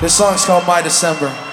This song's called My December.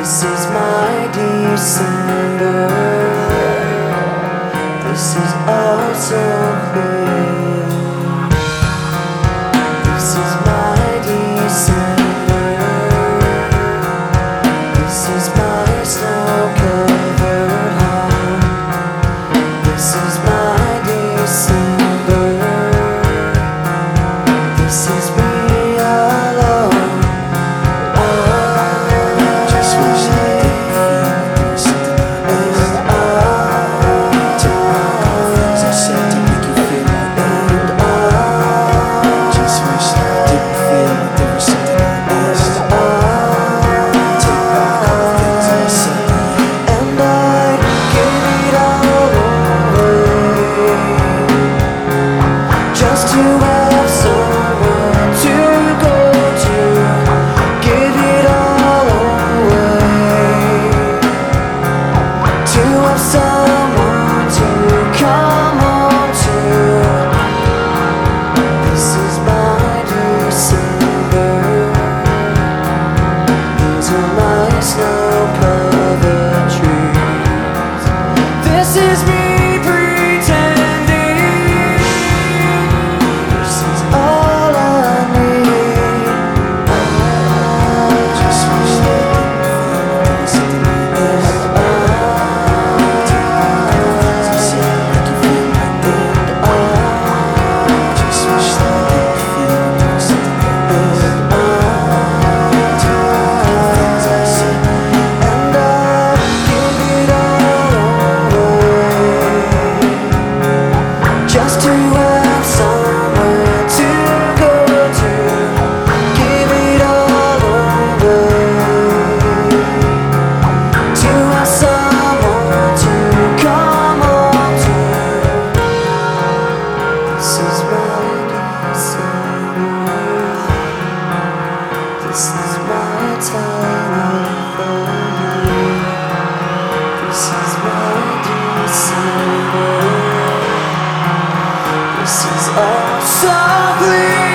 This is my December. This is autumn. This is all so clear.